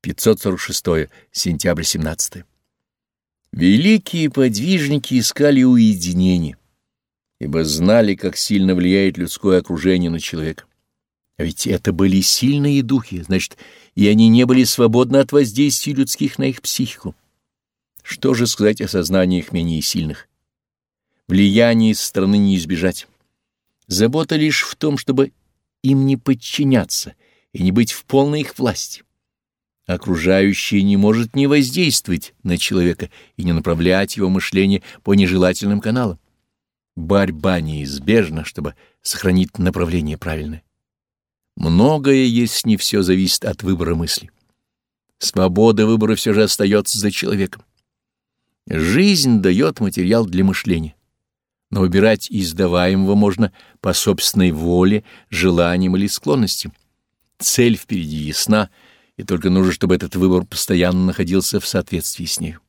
546. Сентябрь 17. Великие подвижники искали уединение, ибо знали, как сильно влияет людское окружение на человека. А ведь это были сильные духи, значит, и они не были свободны от воздействия людских на их психику. Что же сказать о сознании их менее сильных? Влияние из страны не избежать. Забота лишь в том, чтобы им не подчиняться и не быть в полной их власти. Окружающее не может не воздействовать на человека и не направлять его мышление по нежелательным каналам. Борьба неизбежна, чтобы сохранить направление правильное. Многое, если не все, зависит от выбора мысли. Свобода выбора все же остается за человеком. Жизнь дает материал для мышления, но выбирать издаваемого можно по собственной воле, желаниям или склонностям. Цель впереди ясна, и только нужно, чтобы этот выбор постоянно находился в соответствии с нею.